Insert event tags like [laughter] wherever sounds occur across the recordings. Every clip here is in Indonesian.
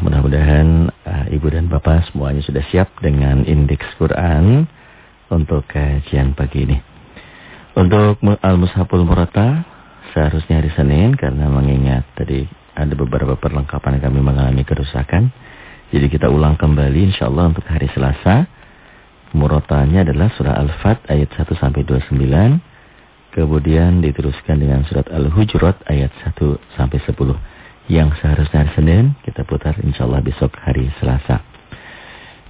Mudah-mudahan uh, Ibu dan Bapak semuanya sudah siap dengan indeks Quran untuk kajian pagi ini. Untuk Al-Mushaful Murata seharusnya hari Senin karena mengingat tadi ada beberapa perlengkapan yang kami mengalami kerusakan. Jadi kita ulang kembali insya Allah untuk hari Selasa. Muratanya adalah surah Al-Fat ayat 1 sampai 29. Kemudian diteruskan dengan surat Al-Hujurat ayat 1 sampai 10 yang seharusnya hari Senin kita putar insya Allah besok hari Selasa.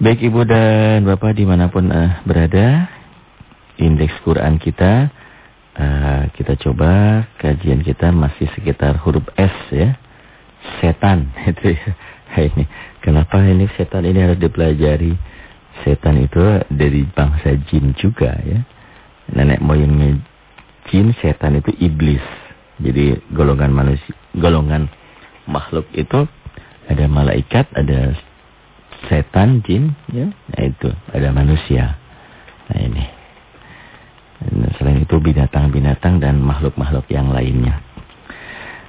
Baik Ibu dan Bapak di mana pun uh, berada, indeks Quran kita, uh, kita coba kajian kita masih sekitar huruf S ya, setan [laughs] itu ya. Ini kenapa ini setan ini harus dipelajari? Setan itu dari bangsa jin juga ya. Nenek moyangnya jin, setan itu iblis. Jadi golongan manusia, golongan makhluk itu ada malaikat, ada setan, jin, ya, nah itu ada manusia. Nah ini. Nah, selain itu binatang-binatang dan makhluk-makhluk yang lainnya.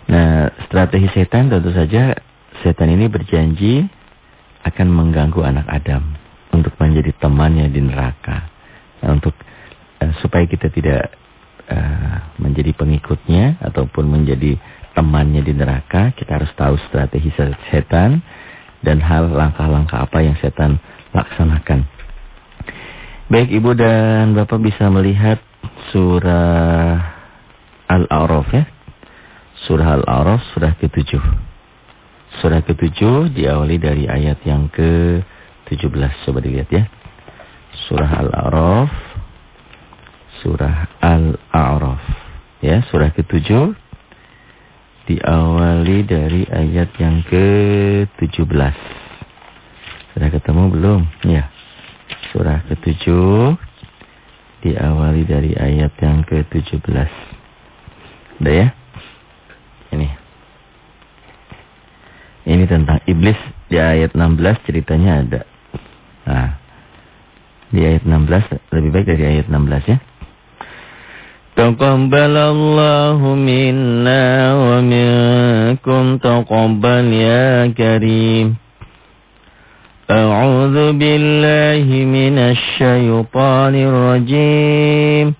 Nah, strategi setan tentu saja setan ini berjanji akan mengganggu anak Adam untuk menjadi temannya di neraka. Nah, untuk uh, supaya kita tidak uh, menjadi pengikutnya ataupun menjadi temannya di neraka, kita harus tahu strategi setan dan hal langkah-langkah apa yang setan laksanakan. Baik Ibu dan Bapak bisa melihat surah Al-A'raf ya. Surah Al-A'raf surah ke-7. Surah ke-7 diawali dari ayat yang ke-17. Coba dilihat ya. Surah Al-A'raf. Surah Al-A'raf. Ya, surah ke-7 diawali dari ayat yang ke-17. Sudah ketemu belum? Ya. Surah ke-7 diawali dari ayat yang ke-17. Udah ya? Ini. Ini tentang iblis di ayat 16 ceritanya ada. Nah. Di ayat 16 lebih baik dari ayat 16 ya. تقبل الله منا ومنكم تقبل يا كريم. أعوذ بالله من الشيطان الرجيم.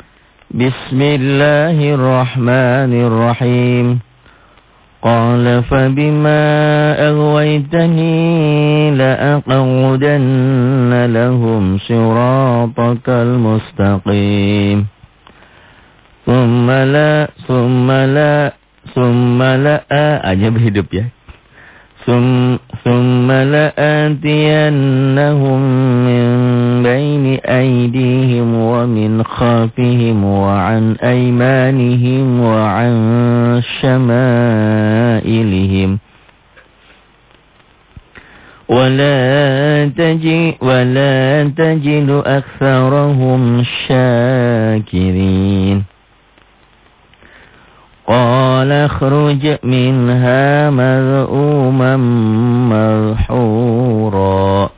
بسم الله الرحمن الرحيم. قال فبما أغويتني لأقعدن لهم صراطك المستقيم. Summa la, summa la, summa la aja berhidup ya. Sum, summa la atiyannahum min baini aydihim wa min khafihim wa an aymanihim wa an syama'ilihim. ولا تجد ولا تجد أكثرهم شاكرين قال اخرج منها مذءوما مدحورا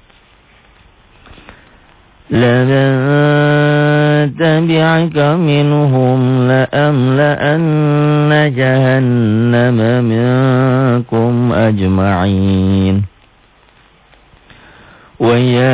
لمن تبعك منهم لأملأن جهنم منكم أجمعين. ويا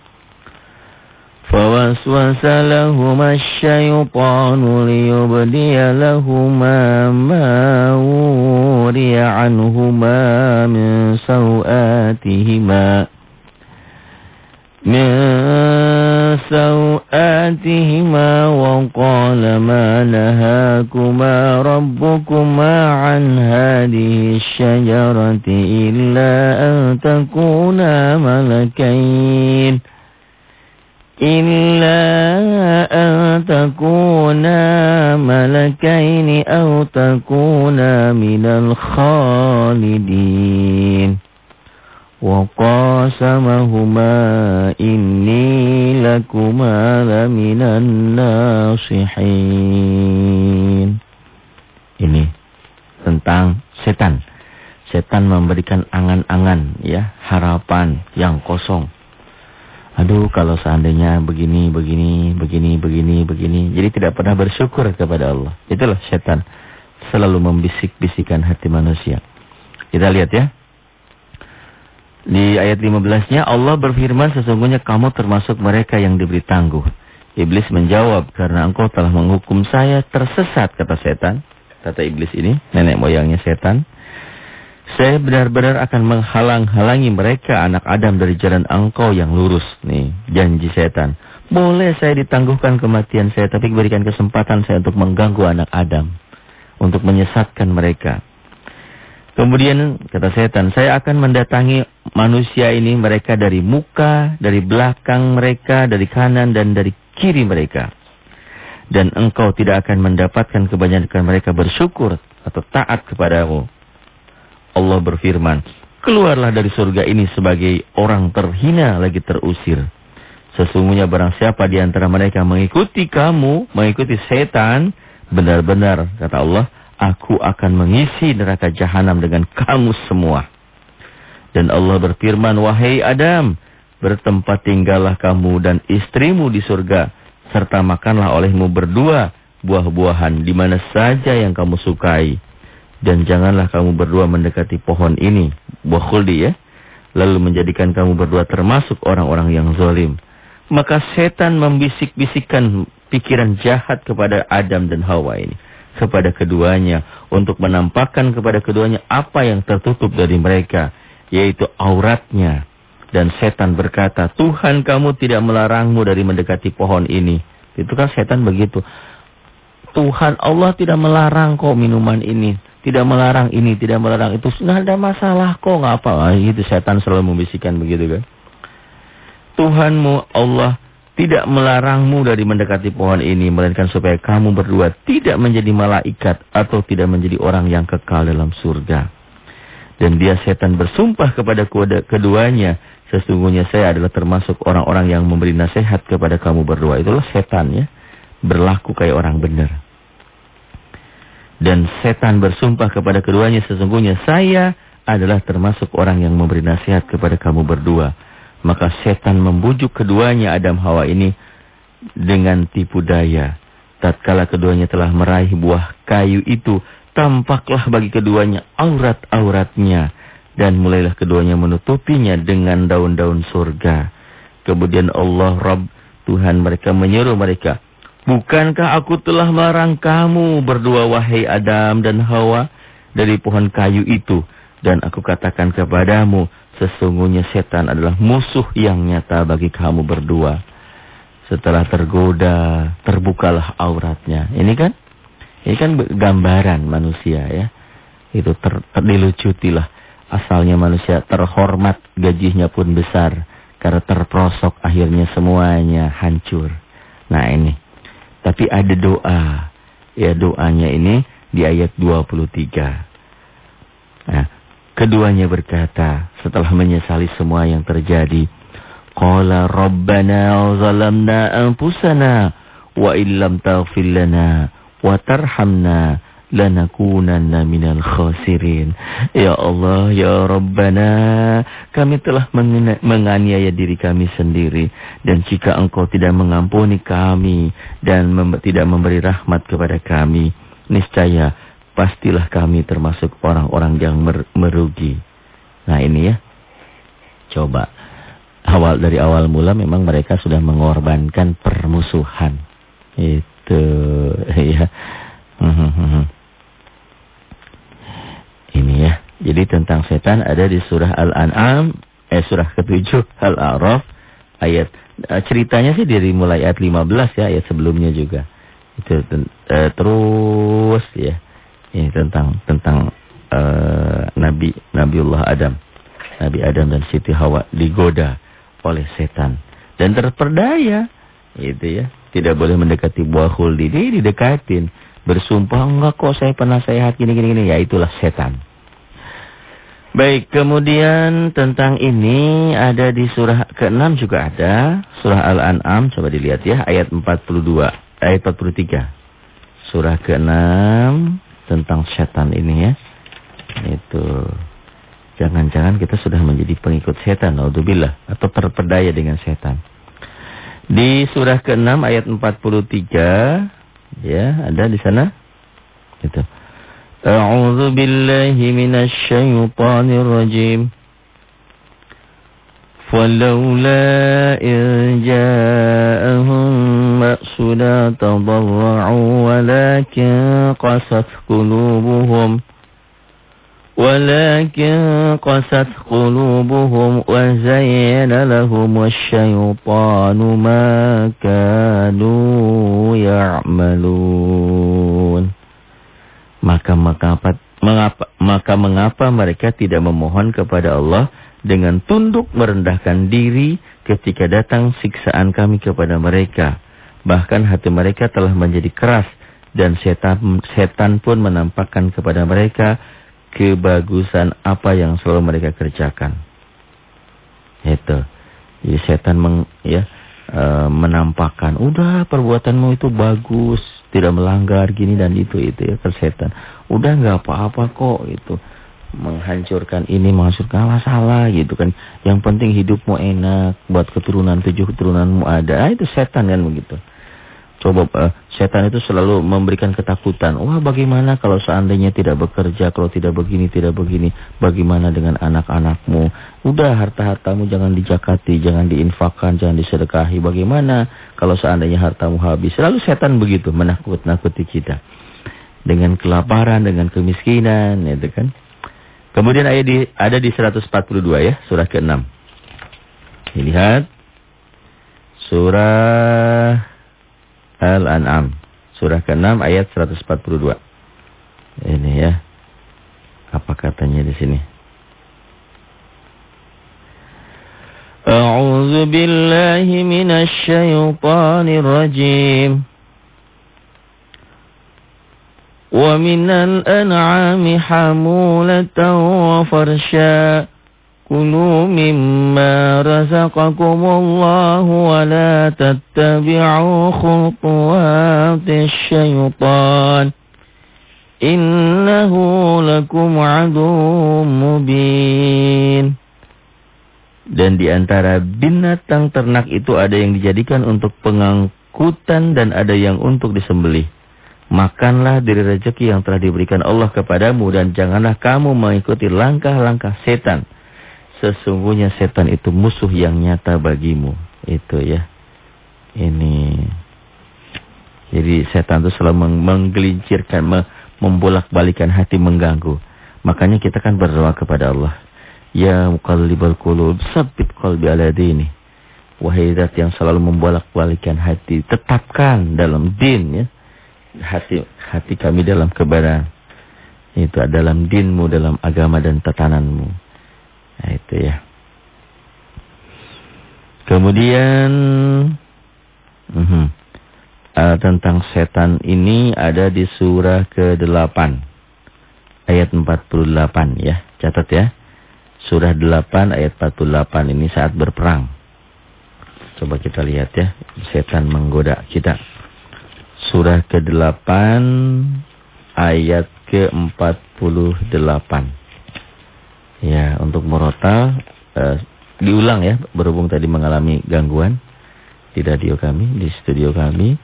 فوسوس لهما الشيطان ليبدي لهما ما وري عنهما من سوآتهما من سوآتهما وقال ما نهاكما ربكما عن هذه الشجرة إلا أن تكونا ملكين. إلا أن تكونا ملكين أو تكونا من الخالدين وقاسمهما إني لكما لمن الناصحين Ini tentang setan. Setan memberikan angan-angan, ya, harapan yang kosong. Aduh, kalau seandainya begini, begini, begini, begini, begini. Jadi tidak pernah bersyukur kepada Allah. Itulah setan. Selalu membisik-bisikan hati manusia. Kita lihat ya. Di ayat 15-nya Allah berfirman sesungguhnya kamu termasuk mereka yang diberi tangguh. Iblis menjawab karena engkau telah menghukum saya tersesat kata setan. Kata iblis ini nenek moyangnya setan. Saya benar-benar akan menghalang-halangi mereka anak Adam dari jalan engkau yang lurus. Nih janji setan. Boleh saya ditangguhkan kematian saya tapi berikan kesempatan saya untuk mengganggu anak Adam. Untuk menyesatkan mereka. Kemudian kata setan, saya akan mendatangi manusia ini mereka dari muka, dari belakang mereka, dari kanan dan dari kiri mereka. Dan engkau tidak akan mendapatkan kebanyakan mereka bersyukur atau taat kepadamu. Allah berfirman, keluarlah dari surga ini sebagai orang terhina lagi terusir. Sesungguhnya barang siapa di antara mereka mengikuti kamu, mengikuti setan, benar-benar, kata Allah, aku akan mengisi neraka jahanam dengan kamu semua. Dan Allah berfirman, wahai Adam, bertempat tinggallah kamu dan istrimu di surga, serta makanlah olehmu berdua buah-buahan di mana saja yang kamu sukai. Dan janganlah kamu berdua mendekati pohon ini, buah khuldi ya, lalu menjadikan kamu berdua termasuk orang-orang yang zalim. Maka setan membisik-bisikkan pikiran jahat kepada Adam dan Hawa ini. Kepada keduanya untuk menampakkan kepada keduanya apa yang tertutup dari mereka yaitu auratnya. Dan setan berkata Tuhan kamu tidak melarangmu dari mendekati pohon ini. Itu kan setan begitu. Tuhan Allah tidak melarang kok minuman ini tidak melarang ini tidak melarang itu nggak ada masalah kok nggak apa ah, itu setan selalu membisikkan begitu kan Tuhanmu Allah tidak melarangmu dari mendekati pohon ini, melainkan supaya kamu berdua tidak menjadi malaikat atau tidak menjadi orang yang kekal dalam surga. Dan dia setan bersumpah kepada keduanya, sesungguhnya saya adalah termasuk orang-orang yang memberi nasihat kepada kamu berdua. Itulah setan ya, berlaku kayak orang benar. Dan setan bersumpah kepada keduanya, sesungguhnya saya adalah termasuk orang yang memberi nasihat kepada kamu berdua. Maka setan membujuk keduanya Adam Hawa ini dengan tipu daya. Tatkala keduanya telah meraih buah kayu itu, tampaklah bagi keduanya aurat-auratnya. Dan mulailah keduanya menutupinya dengan daun-daun surga. Kemudian Allah Rabb Tuhan mereka menyeru mereka. Bukankah aku telah melarang kamu berdua wahai Adam dan Hawa dari pohon kayu itu. Dan aku katakan kepadamu, Sesungguhnya setan adalah musuh yang nyata bagi kamu berdua. Setelah tergoda, terbukalah auratnya. Ini kan, ini kan gambaran manusia ya. Itu ter, ter, dilujutilah. Asalnya manusia terhormat, gajinya pun besar. Karena terprosok akhirnya semuanya hancur. Nah ini. Tapi ada doa. Ya doanya ini di ayat 23. Nah, Keduanya berkata setelah menyesali semua yang terjadi. Qala Rabbana zalamna anfusana wa illam taghfir lana wa tarhamna lanakunanna minal khasirin. Ya Allah, ya Rabbana, kami telah menganiaya diri kami sendiri. Dan jika engkau tidak mengampuni kami dan mem tidak memberi rahmat kepada kami, niscaya pastilah kami termasuk orang-orang yang mer merugi. Nah ini ya, coba awal dari awal mula memang mereka sudah mengorbankan permusuhan. Itu ya. Ini ya. Jadi tentang setan ada di surah Al-An'am, eh surah ketujuh Al-A'raf ayat eh, ceritanya sih dari mulai ayat 15 ya, ayat sebelumnya juga. Itu uh, terus ya ini tentang tentang uh, Nabi Nabiullah Adam. Nabi Adam dan Siti Hawa digoda oleh setan dan terperdaya. Itu ya. Tidak boleh mendekati buah khuldi. Didekatin. Bersumpah enggak kok saya pernah sehat gini gini gini. Ya itulah setan. Baik, kemudian tentang ini ada di surah ke-6 juga ada. Surah Al-An'am, coba dilihat ya, ayat 42, ayat 43. Surah ke-6 tentang setan ini ya. Itu jangan-jangan kita sudah menjadi pengikut setan, naudzubillah, atau terpedaya dengan setan. Di surah ke-6 ayat 43, ya, ada di sana. Itu. أعوذ بالله من الشيطان الرجيم. فلولا إن جاءهم مأسنا تضرعوا ولكن قست قلوبهم ولكن قست قلوبهم وزين لهم الشيطان ما كانوا يعملون. Maka mengapa, mengapa, maka mengapa mereka tidak memohon kepada Allah dengan tunduk merendahkan diri ketika datang siksaan kami kepada mereka. Bahkan hati mereka telah menjadi keras dan setan, setan pun menampakkan kepada mereka kebagusan apa yang selalu mereka kerjakan. Itu. Jadi setan meng, ya, e, menampakkan, udah perbuatanmu itu bagus, tidak melanggar gini dan itu itu ya persetan. Udah nggak apa-apa kok itu menghancurkan ini menghancurkan masalah gitu kan. Yang penting hidupmu enak, buat keturunan tujuh keturunanmu ada. Ah, itu setan kan begitu. Coba uh, setan itu selalu memberikan ketakutan. Wah bagaimana kalau seandainya tidak bekerja, kalau tidak begini, tidak begini. Bagaimana dengan anak-anakmu? Udah harta-hartamu jangan dijakati, jangan diinfakkan, jangan disedekahi. Bagaimana kalau seandainya hartamu habis? Selalu setan begitu, menakut-nakuti kita. Dengan kelaparan, dengan kemiskinan, itu kan. Kemudian ayat di, ada di 142 ya, surah ke-6. Dilihat. Surah Al-An'am. Surah ke-6 ayat 142. Ini ya. Apa katanya di sini? A'udzu billahi minasy syaithanir rajim. Wa minal an'ami hamulatan wa farsha. كلوا مما رزقكم الله ولا تتبعوا خطوات الشيطان إنه لكم عدو مبين Dan di antara binatang ternak itu ada yang dijadikan untuk pengangkutan dan ada yang untuk disembelih. Makanlah dari rezeki yang telah diberikan Allah kepadamu dan janganlah kamu mengikuti langkah-langkah setan Sesungguhnya setan itu musuh yang nyata bagimu. Itu ya. Ini. Jadi setan itu selalu menggelincirkan, membolak-balikan hati, mengganggu. Makanya kita kan berdoa kepada Allah. Ya muqallibal qulub, sabbit qalbi ala dini. Wahai zat yang selalu membolak-balikan hati, tetapkan dalam din ya. Hati hati kami dalam kebenaran. Itu dalam dinmu, dalam agama dan tatananmu. Nah, itu ya. Kemudian uh -huh, uh, tentang setan ini ada di surah ke-8 ayat 48 ya. Catat ya. Surah 8 ayat 48 ini saat berperang. Coba kita lihat ya, setan menggoda kita. Surah ke-8 ayat ke-48. Ya, untuk murotal uh, diulang ya, berhubung tadi mengalami gangguan di radio kami, di studio kami.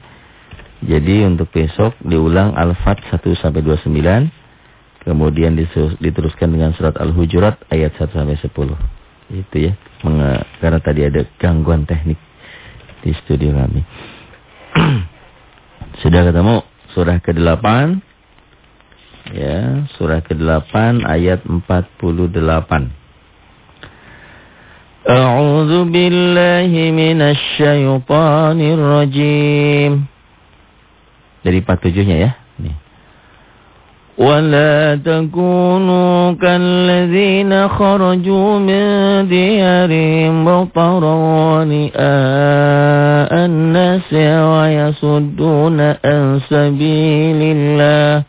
Jadi untuk besok diulang Al-Fat 1 sampai 29, kemudian diteruskan dengan surat Al-Hujurat ayat 1 sampai 10. Itu ya, karena tadi ada gangguan teknik di studio kami. [clears throat] Sudah ketemu surah ke-8 Ya, surah ke-8 ayat 48. A'udzu billahi minasy syaithanir rajim. Dari 47-nya ya. Nih. ولا تكونوا كالذين خرجوا من ديارهم بطرا ونئاء الناس ويصدون عن سبيل الله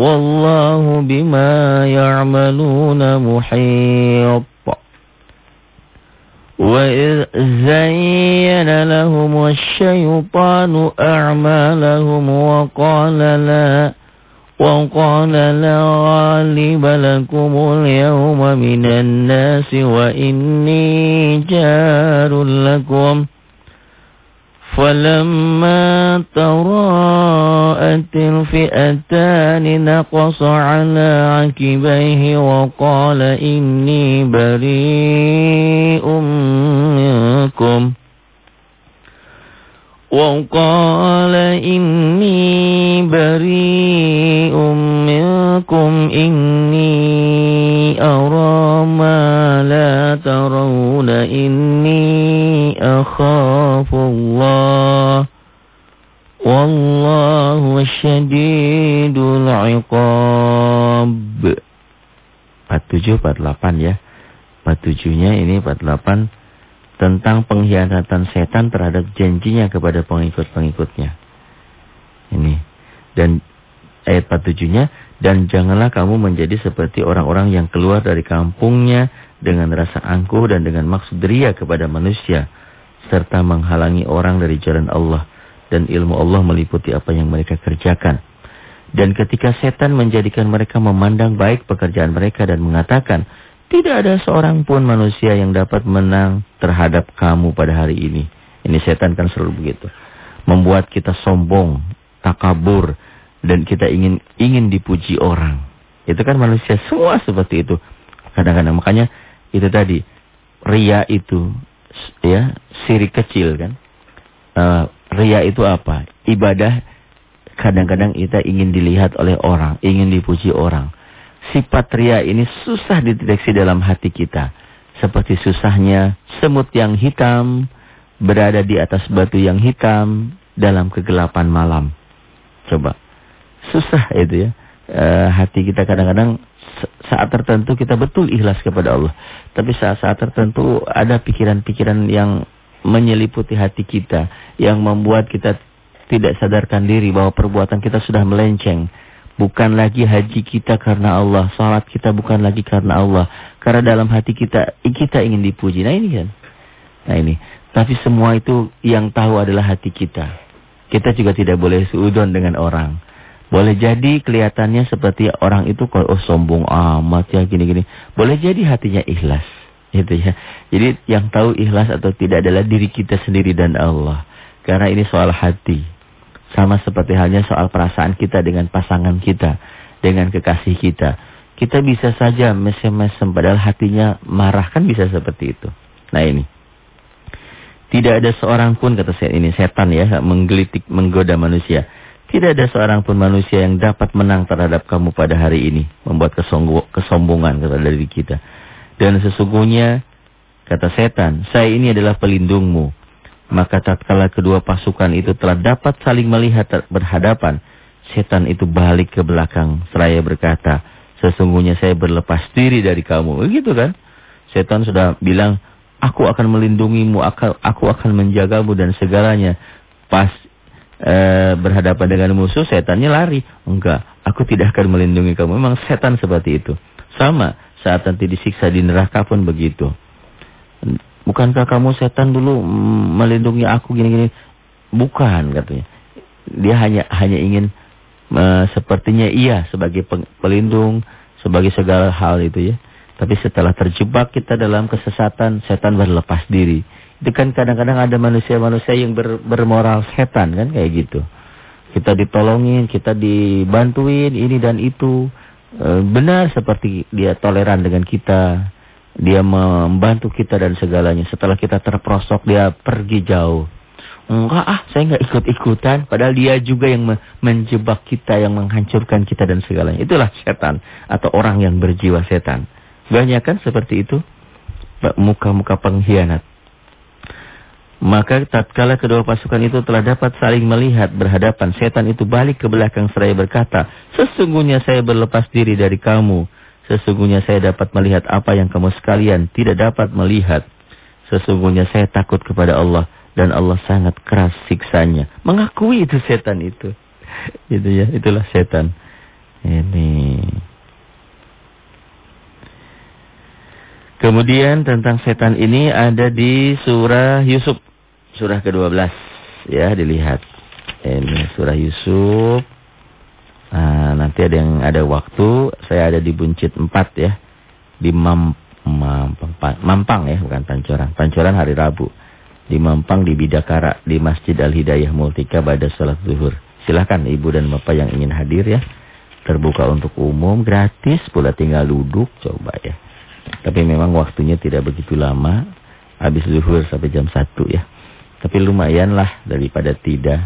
والله بما يعملون محيط. وإذ زين لهم الشيطان أعمالهم وقال لا وقال لا غالب لكم اليوم من الناس وإني جار لكم. فلما تراءت الفئتان نقص على عكبيه وقال إني بريء منكم. وقال إني بريء منكم إني أرى ما لا ترون إني أخاف الله والله شديد العقاب 47 48 ya 47-nya ini 48 tentang pengkhianatan setan terhadap janjinya kepada pengikut-pengikutnya. Ini. Dan ayat 47-nya, dan janganlah kamu menjadi seperti orang-orang yang keluar dari kampungnya dengan rasa angkuh dan dengan maksud ria kepada manusia, serta menghalangi orang dari jalan Allah, dan ilmu Allah meliputi apa yang mereka kerjakan. Dan ketika setan menjadikan mereka memandang baik pekerjaan mereka dan mengatakan, tidak ada seorang pun manusia yang dapat menang terhadap kamu pada hari ini. Ini setan kan selalu begitu. Membuat kita sombong, takabur, dan kita ingin ingin dipuji orang. Itu kan manusia semua seperti itu. Kadang-kadang makanya itu tadi ria itu ya sirik kecil kan. Uh, ria itu apa? Ibadah kadang-kadang kita ingin dilihat oleh orang, ingin dipuji orang sifat ria ini susah dideteksi dalam hati kita. Seperti susahnya semut yang hitam berada di atas batu yang hitam dalam kegelapan malam. Coba. Susah itu ya. E, hati kita kadang-kadang saat tertentu kita betul ikhlas kepada Allah. Tapi saat-saat tertentu ada pikiran-pikiran yang menyeliputi hati kita. Yang membuat kita tidak sadarkan diri bahwa perbuatan kita sudah melenceng Bukan lagi haji kita karena Allah. Salat kita bukan lagi karena Allah. Karena dalam hati kita, kita ingin dipuji. Nah ini kan. Nah ini. Tapi semua itu yang tahu adalah hati kita. Kita juga tidak boleh seudon dengan orang. Boleh jadi kelihatannya seperti orang itu kok oh sombong amat ya gini-gini. Boleh jadi hatinya ikhlas. Gitu ya. Jadi yang tahu ikhlas atau tidak adalah diri kita sendiri dan Allah. Karena ini soal hati. Sama seperti halnya soal perasaan kita dengan pasangan kita, dengan kekasih kita. Kita bisa saja mesem-mesem padahal hatinya marah kan bisa seperti itu. Nah ini. Tidak ada seorang pun kata saya ini setan ya menggelitik menggoda manusia. Tidak ada seorang pun manusia yang dapat menang terhadap kamu pada hari ini. Membuat kesombongan kata dari kita. Dan sesungguhnya kata setan, saya ini adalah pelindungmu. Maka tatkala kedua pasukan itu telah dapat saling melihat berhadapan, setan itu balik ke belakang seraya berkata, sesungguhnya saya berlepas diri dari kamu. Begitu kan? Setan sudah bilang, aku akan melindungimu, aku akan menjagamu dan segalanya. Pas e, berhadapan dengan musuh, setannya lari. Enggak, aku tidak akan melindungi kamu. Memang setan seperti itu. Sama, saat nanti disiksa di neraka pun begitu. Bukankah kamu setan dulu melindungi aku gini-gini? Bukan katanya. Dia hanya hanya ingin uh, sepertinya iya sebagai pelindung, sebagai segala hal itu ya. Tapi setelah terjebak kita dalam kesesatan, setan berlepas diri. Itu kan kadang-kadang ada manusia-manusia yang ber, bermoral setan kan kayak gitu. Kita ditolongin, kita dibantuin ini dan itu. E, benar seperti dia toleran dengan kita dia membantu kita dan segalanya. Setelah kita terprosok, dia pergi jauh. Enggak ah, saya enggak ikut-ikutan. Padahal dia juga yang menjebak kita, yang menghancurkan kita dan segalanya. Itulah setan atau orang yang berjiwa setan. Banyak kan seperti itu? Muka-muka pengkhianat. Maka tatkala kedua pasukan itu telah dapat saling melihat berhadapan, setan itu balik ke belakang seraya berkata, Sesungguhnya saya berlepas diri dari kamu Sesungguhnya saya dapat melihat apa yang kamu sekalian tidak dapat melihat. Sesungguhnya saya takut kepada Allah dan Allah sangat keras siksanya. Mengakui itu setan itu. [laughs] Itu ya, itulah setan. Ini. Kemudian tentang setan ini ada di surah Yusuf. Surah ke-12. Ya, dilihat. Ini surah Yusuf. Nah, nanti ada yang ada waktu. Saya ada di buncit 4 ya. Di Mam, Mampang, Mampang ya, bukan Pancoran. Pancoran hari Rabu. Di Mampang, di Bidakara, di Masjid Al-Hidayah Multika pada sholat zuhur. Silahkan ibu dan bapak yang ingin hadir ya. Terbuka untuk umum, gratis, pula tinggal duduk, coba ya. Tapi memang waktunya tidak begitu lama. Habis zuhur sampai jam 1 ya. Tapi lumayan lah daripada tidak.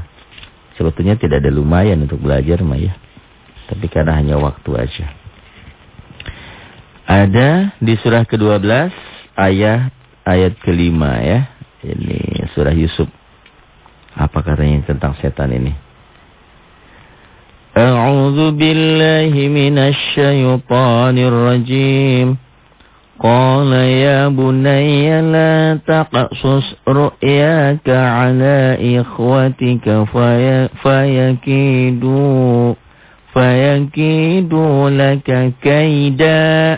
Sebetulnya tidak ada lumayan untuk belajar mah ya. Tapi karena hanya waktu aja. Ada di surah ke-12 ayat ayat kelima ya. Ini surah Yusuf. Apa katanya tentang setan ini? A'udzu billahi minasy syaithanir rajim. Qala ya bunayya la taqsus ru'yaka 'ala ikhwatika fayakidu فيكيدوا فيكيدوا لك كيدا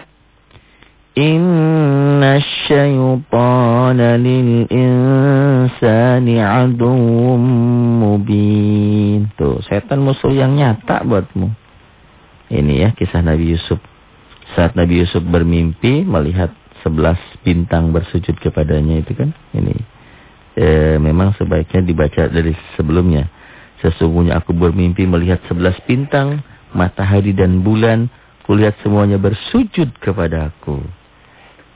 إن الشيطان للإنسان عدو مبين Tuh, setan musuh yang nyata buatmu. Ini ya kisah Nabi Yusuf. Saat Nabi Yusuf bermimpi melihat sebelas bintang bersujud kepadanya itu kan. Ini e, memang sebaiknya dibaca dari sebelumnya. Sesungguhnya aku bermimpi melihat sebelas bintang, matahari dan bulan. Kulihat semuanya bersujud kepada aku.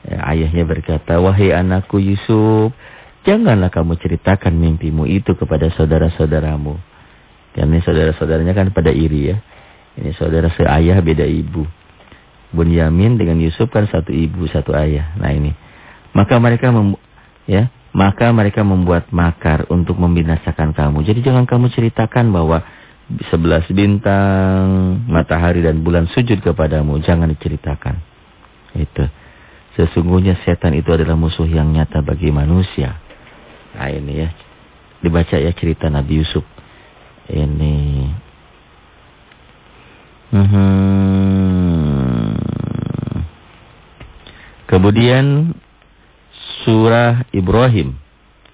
Ya, ayahnya berkata, wahai anakku Yusuf, janganlah kamu ceritakan mimpimu itu kepada saudara-saudaramu. Karena saudara-saudaranya kan pada iri ya. Ini saudara seayah beda ibu. Bunyamin dengan Yusuf kan satu ibu, satu ayah. Nah ini. Maka mereka mem ya, maka mereka membuat makar untuk membinasakan kamu. Jadi jangan kamu ceritakan bahwa sebelas bintang, matahari dan bulan sujud kepadamu. Jangan diceritakan. Itu. Sesungguhnya setan itu adalah musuh yang nyata bagi manusia. Nah ini ya. Dibaca ya cerita Nabi Yusuf. Ini. Hmm. Kemudian surah Ibrahim,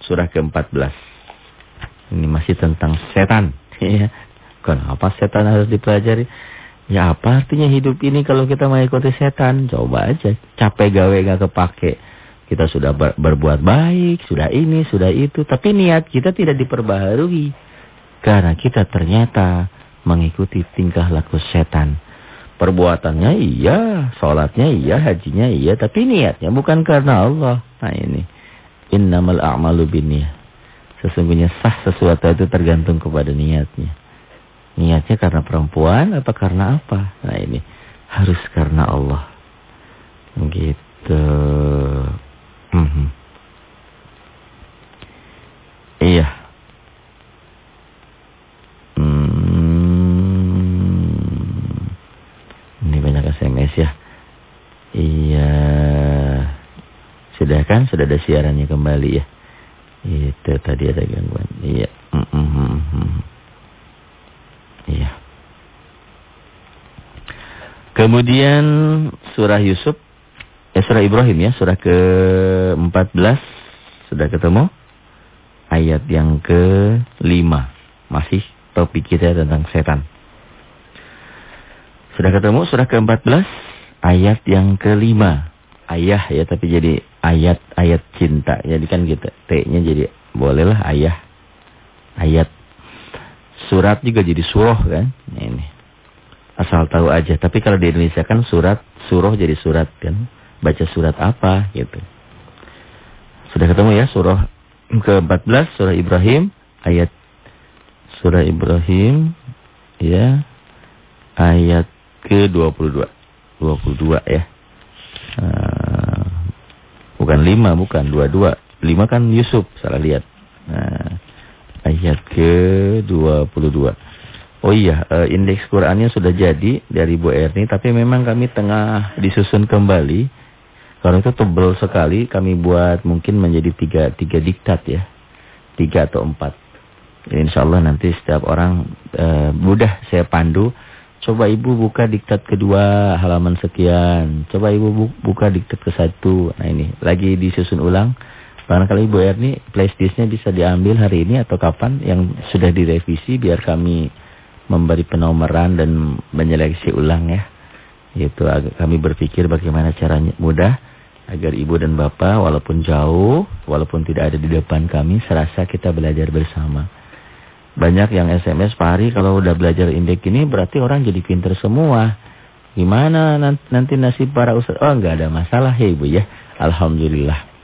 surah ke-14. Ini masih tentang setan. [laughs] Ya. Kenapa setan harus dipelajari? Ya apa artinya hidup ini kalau kita mengikuti setan? Coba aja, capek gawe gak kepake. Kita sudah ber berbuat baik, sudah ini, sudah itu. Tapi niat kita tidak diperbaharui. Karena kita ternyata mengikuti tingkah laku setan. Perbuatannya iya, sholatnya iya, hajinya iya, tapi niatnya bukan karena Allah. Nah ini, innamal a'malu binniyah. Sesungguhnya sah sesuatu itu tergantung kepada niatnya. Niatnya karena perempuan apa karena apa? Nah ini, harus karena Allah. Gitu. Mm -hmm. Iya. SMS ya. Iya. Sudah Sudah ada siarannya kembali ya. Itu tadi ada gangguan. Iya. Mm -mm. Iya. Kemudian surah Yusuf. Eh surah Ibrahim ya. Surah ke-14. Sudah ketemu? Ayat yang ke-5. Masih topik kita tentang setan. Sudah ketemu surah ke-14 ayat yang kelima. Ayah ya tapi jadi ayat-ayat cinta. Jadi kan gitu. T-nya jadi bolehlah ayah. Ayat. Surat juga jadi surah kan. Ini. Asal tahu aja. Tapi kalau di Indonesia kan surat, surah jadi surat kan. Baca surat apa gitu. Sudah ketemu ya surah ke-14 surah Ibrahim ayat surah Ibrahim ya ayat ke-22. 22 ya. Bukan 5, bukan 22. 5 kan Yusuf, salah lihat. Nah, ayat ke-22. Oh iya, uh, indeks Qurannya sudah jadi dari Bu Erni, tapi memang kami tengah disusun kembali. Karena itu tebal sekali, kami buat mungkin menjadi tiga, tiga diktat ya. Tiga atau empat. Insya Allah nanti setiap orang uh, mudah saya pandu Coba ibu buka diktat kedua halaman sekian. Coba ibu bu buka diktat ke satu. Nah ini lagi disusun ulang. Barangkali Ibu Erni flashdisknya bisa diambil hari ini atau kapan yang sudah direvisi biar kami memberi penomoran dan menyeleksi ulang ya. Itu kami berpikir bagaimana caranya mudah agar ibu dan bapak walaupun jauh, walaupun tidak ada di depan kami, serasa kita belajar bersama. Banyak yang SMS Pak Hari kalau udah belajar indeks ini berarti orang jadi pinter semua. Gimana nanti nasib para ustaz? Oh enggak ada masalah ya Ibu ya. Alhamdulillah.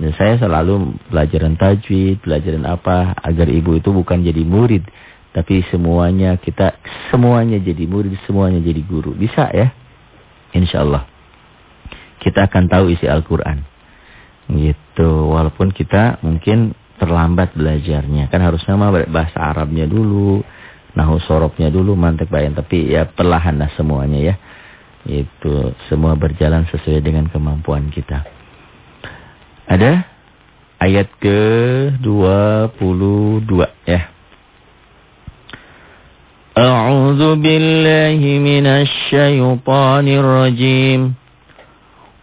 Dan saya selalu pelajaran tajwid, pelajaran apa agar ibu itu bukan jadi murid, tapi semuanya kita semuanya jadi murid, semuanya jadi guru. Bisa ya? Insya Allah. Kita akan tahu isi Al-Qur'an. Gitu. Walaupun kita mungkin terlambat belajarnya. Kan harusnya mah bahasa Arabnya dulu, nahu sorobnya dulu, mantek bayan. Tapi ya perlahan lah semuanya ya. Itu semua berjalan sesuai dengan kemampuan kita. Ada ayat ke-22 ya. A'udzu billahi minasy syaithanir rajim.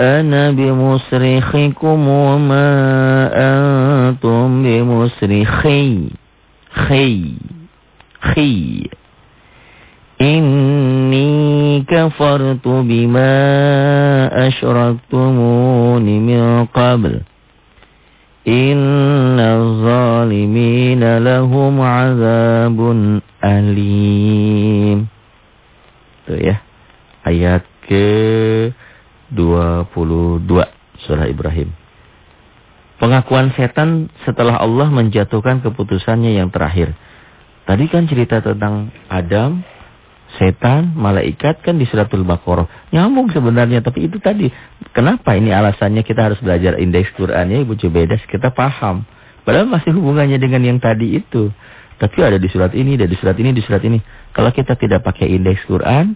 أنا بمصرخكم وما أنتم بمصرخي. خي. خي. إني كفرت بما أشركتمون من قبل. إن الظالمين لهم عذاب أليم. Tuh ya, ayat ke-22 surah Ibrahim. Pengakuan setan setelah Allah menjatuhkan keputusannya yang terakhir. Tadi kan cerita tentang Adam, setan, malaikat kan di suratul Baqarah. Nyambung sebenarnya, tapi itu tadi. Kenapa ini alasannya kita harus belajar indeks Qur'annya Ibu Cubedas, kita paham. Padahal masih hubungannya dengan yang tadi itu. Tapi ada di surat ini, ada di surat ini, di surat ini. Kalau kita tidak pakai indeks Quran,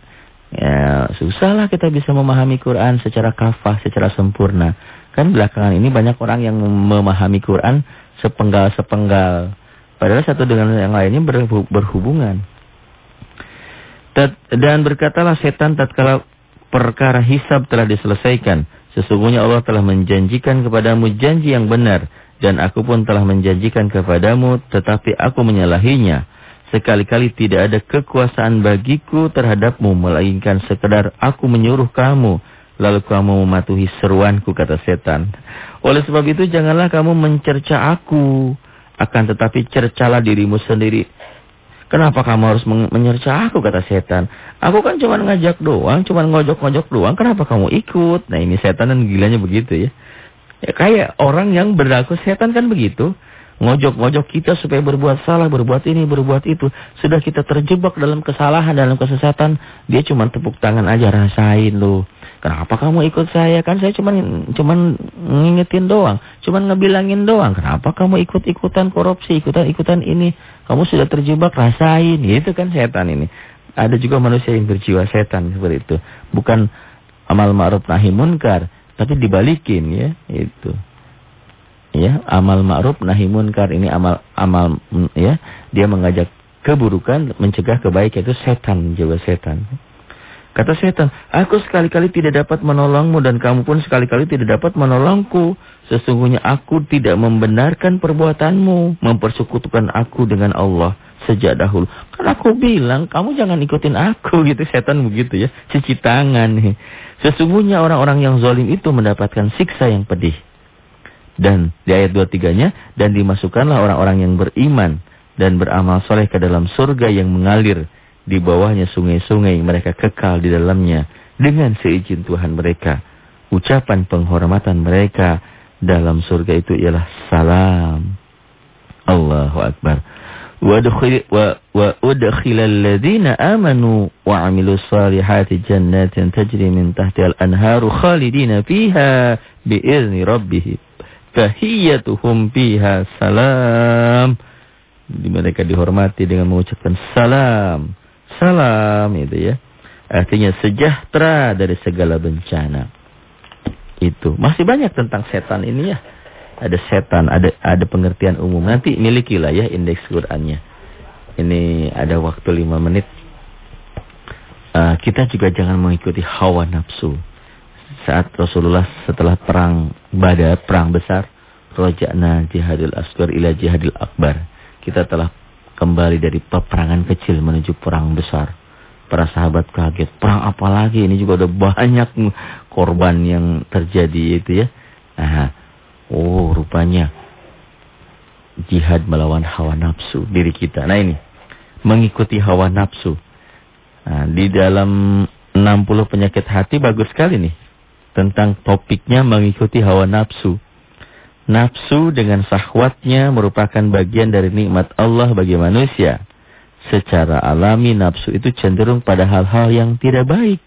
Ya, susahlah kita bisa memahami Quran secara kafah, secara sempurna. Kan belakangan ini banyak orang yang memahami Quran sepenggal-sepenggal. Padahal satu dengan yang lainnya berhubungan. Dan berkatalah setan tatkala perkara hisab telah diselesaikan. Sesungguhnya Allah telah menjanjikan kepadamu janji yang benar. Dan aku pun telah menjanjikan kepadamu tetapi aku menyalahinya. Sekali-kali tidak ada kekuasaan bagiku terhadapmu, melainkan sekedar aku menyuruh kamu, lalu kamu mematuhi seruanku, kata setan. Oleh sebab itu janganlah kamu mencerca aku, akan tetapi cercalah dirimu sendiri. Kenapa kamu harus menyerca aku, kata setan. Aku kan cuma ngajak doang, cuma ngojok-ngojok doang, kenapa kamu ikut? Nah ini setan dan gilanya begitu ya. ya kayak orang yang berlaku setan kan begitu ngojok-ngojok kita supaya berbuat salah, berbuat ini, berbuat itu. Sudah kita terjebak dalam kesalahan, dalam kesesatan, dia cuma tepuk tangan aja rasain loh. Kenapa kamu ikut saya? Kan saya cuma cuman ngingetin doang, cuma ngebilangin doang. Kenapa kamu ikut-ikutan korupsi, ikutan-ikutan ini? Kamu sudah terjebak rasain, gitu kan setan ini. Ada juga manusia yang berjiwa setan seperti itu. Bukan amal ma'ruf nahi munkar, tapi dibalikin ya, itu ya amal ma'ruf nahi munkar ini amal amal ya dia mengajak keburukan mencegah kebaikan itu setan juga setan. Kata setan aku sekali-kali tidak dapat menolongmu dan kamu pun sekali-kali tidak dapat menolongku. Sesungguhnya aku tidak membenarkan perbuatanmu mempersekutukan aku dengan Allah sejak dahulu. Kan aku bilang kamu jangan ikutin aku [laughs] gitu setan begitu ya cuci tangan. Sesungguhnya orang-orang yang zalim itu mendapatkan siksa yang pedih Dan di ayat 23-nya, dan dimasukkanlah orang-orang yang beriman dan beramal soleh ke dalam surga yang mengalir. Di bawahnya sungai-sungai, mereka kekal di dalamnya dengan seizin Tuhan mereka. Ucapan penghormatan mereka dalam surga itu ialah salam. Allahu Akbar. وأدخل الذين آمنوا وعملوا الصالحات جنات تجري من تحتها الأنهار خالدين فيها بإذن ربهم tahiyatuhum biha salam. Di mereka dihormati dengan mengucapkan salam. Salam itu ya. Artinya sejahtera dari segala bencana. Itu. Masih banyak tentang setan ini ya. Ada setan, ada ada pengertian umum. Nanti milikilah ya indeks Qur'annya. Ini ada waktu lima menit. Uh, kita juga jangan mengikuti hawa nafsu. Saat Rasulullah setelah perang Badar, perang besar, roja'na jihadil asgar ila jihadil akbar. Kita telah kembali dari peperangan kecil menuju perang besar. Para sahabat kaget, perang apa lagi? Ini juga ada banyak korban yang terjadi itu ya. Nah, Oh, rupanya jihad melawan hawa nafsu diri kita. Nah ini, mengikuti hawa nafsu. Nah, di dalam 60 penyakit hati bagus sekali nih. Tentang topiknya mengikuti hawa nafsu. Nafsu dengan sahwatnya merupakan bagian dari nikmat Allah bagi manusia. Secara alami nafsu itu cenderung pada hal-hal yang tidak baik.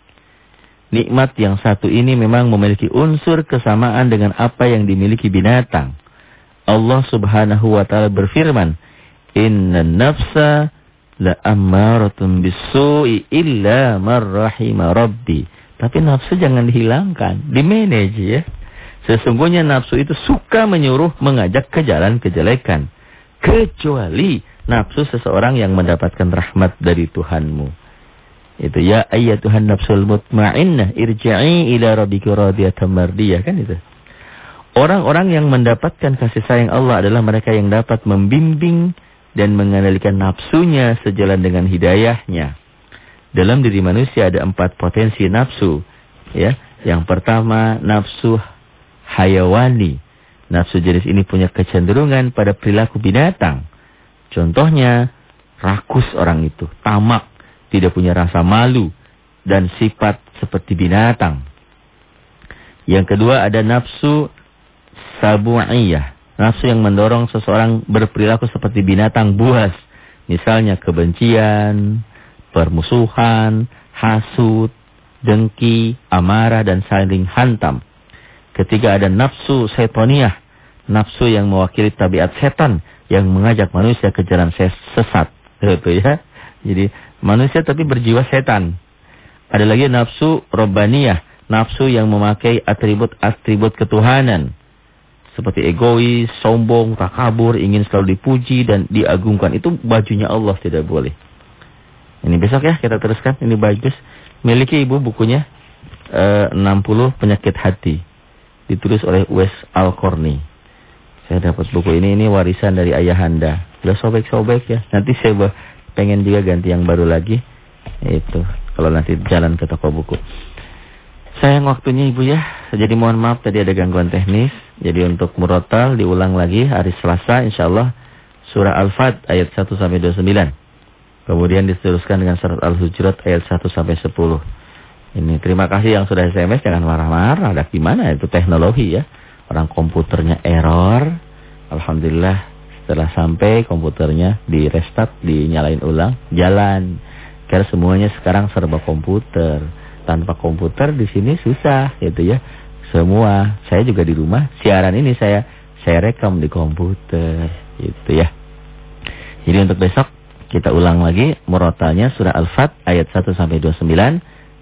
Nikmat yang satu ini memang memiliki unsur kesamaan dengan apa yang dimiliki binatang. Allah subhanahu wa ta'ala berfirman, Inna nafsa la ammaratun bisu'i illa marrahima rabbi. Tapi nafsu jangan dihilangkan, dimanage ya. Sesungguhnya nafsu itu suka menyuruh mengajak ke jalan kejelekan. Kecuali nafsu seseorang yang mendapatkan rahmat dari Tuhanmu. Itu ya ayyatuhan nafsul mutmainnah irji'i ila rabbika radiyatan mardiyah kan itu. Orang-orang yang mendapatkan kasih sayang Allah adalah mereka yang dapat membimbing dan mengendalikan nafsunya sejalan dengan hidayahnya. Dalam diri manusia ada empat potensi nafsu. Ya, Yang pertama nafsu hayawani. Nafsu jenis ini punya kecenderungan pada perilaku binatang. Contohnya rakus orang itu, tamak tidak punya rasa malu dan sifat seperti binatang. Yang kedua ada nafsu sabu'iyah, nafsu yang mendorong seseorang berperilaku seperti binatang buas, misalnya kebencian, permusuhan, hasut, dengki, amarah dan saling hantam. Ketiga ada nafsu setoniyah, nafsu yang mewakili tabiat setan yang mengajak manusia ke jalan sesat. [laughs] Itu ya. Jadi manusia tapi berjiwa setan. Ada lagi nafsu robbaniyah, nafsu yang memakai atribut-atribut ketuhanan. Seperti egois, sombong, takabur, ingin selalu dipuji dan diagungkan. Itu bajunya Allah tidak boleh. Ini besok ya kita teruskan, ini bagus. Miliki ibu bukunya e, eh, 60 penyakit hati. Ditulis oleh Wes Al-Korni. Saya dapat buku ini, ini warisan dari ayahanda. Udah sobek-sobek ya. Nanti saya pengen juga ganti yang baru lagi. Itu kalau nanti jalan ke toko buku. Sayang waktunya Ibu ya. Jadi mohon maaf tadi ada gangguan teknis. Jadi untuk murotal diulang lagi hari Selasa insyaallah surah Al-Fat ayat 1 sampai 29. Kemudian diteruskan dengan surat Al-Hujurat ayat 1 sampai 10. Ini terima kasih yang sudah SMS jangan marah-marah. Ada gimana itu teknologi ya. Orang komputernya error. Alhamdulillah setelah sampai komputernya di restart, dinyalain ulang, jalan. Karena semuanya sekarang serba komputer. Tanpa komputer di sini susah gitu ya. Semua, saya juga di rumah siaran ini saya saya rekam di komputer gitu ya. Jadi untuk besok kita ulang lagi murotalnya surah Al-Fat ayat 1 sampai 29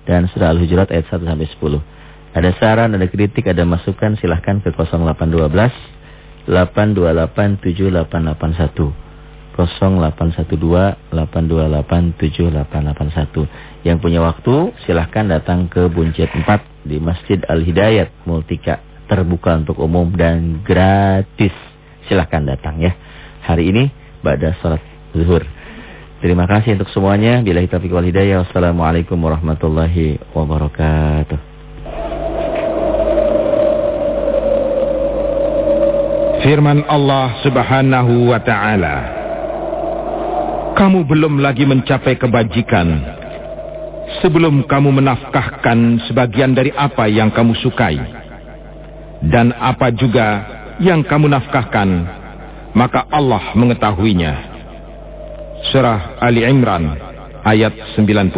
dan surah Al-Hujurat ayat 1 sampai 10. Ada saran, ada kritik, ada masukan silahkan ke 0812 0812-7881 Yang punya waktu silahkan datang ke Buncit 4 di Masjid Al-Hidayat Multika terbuka untuk umum dan gratis. Silahkan datang ya. Hari ini pada salat zuhur. Terima kasih untuk semuanya. Bila taufiq wal hidayah. Wassalamualaikum warahmatullahi wabarakatuh. Firman Allah Subhanahu wa taala Kamu belum lagi mencapai kebajikan sebelum kamu menafkahkan sebagian dari apa yang kamu sukai dan apa juga yang kamu nafkahkan maka Allah mengetahuinya. Surah Ali Imran ayat 92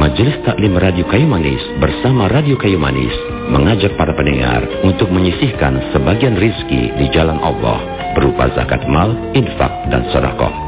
Majelis Taklim Radio Kayu Manis bersama Radio Kayu Manis mengajak para pendengar untuk menyisihkan sebagian rizki di jalan Allah berupa zakat mal, infak, dan sedekah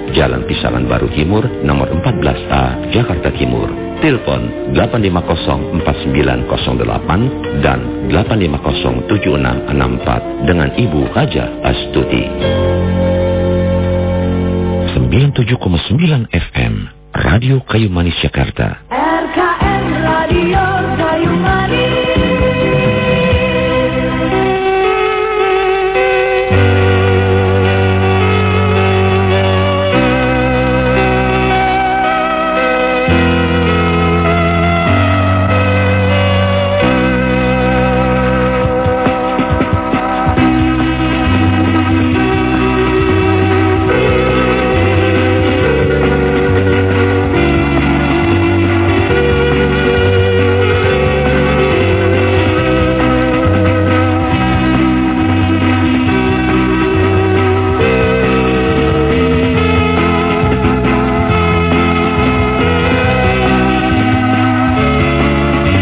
Jalan Pisangan Baru Timur, nomor 14A, Jakarta Timur. Telepon 8504908 dan 8507664 dengan Ibu Haja Astuti. 97,9 FM, Radio Kayu Manis Jakarta. RKM Radio